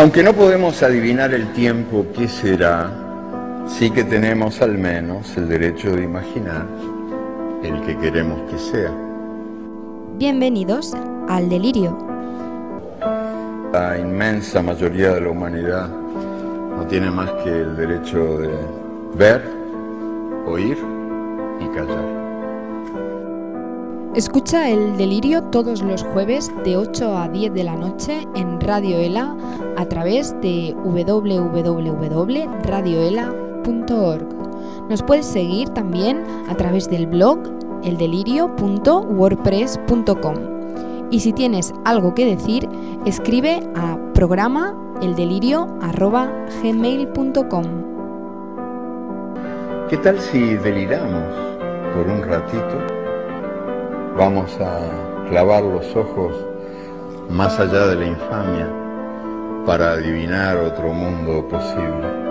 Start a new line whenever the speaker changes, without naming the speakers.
Aunque no podemos adivinar el tiempo que será, sí que tenemos al menos el derecho de imaginar el que queremos que sea.
Bienvenidos al delirio.
La inmensa mayoría de la humanidad no tiene más que el derecho de ver, oír y callar.
Escucha el delirio todos los jueves de 8 a 10 de la noche en Radio Ela a través de www.radioela.org. Nos puedes seguir también a través del blog eldelirio.wordpress.com. Y si tienes algo que decir, escribe a programa eldelirio.gmail.com.
¿Qué tal si deliramos por un ratito? Vamos a clavar los ojos más allá de la infamia para adivinar otro mundo posible.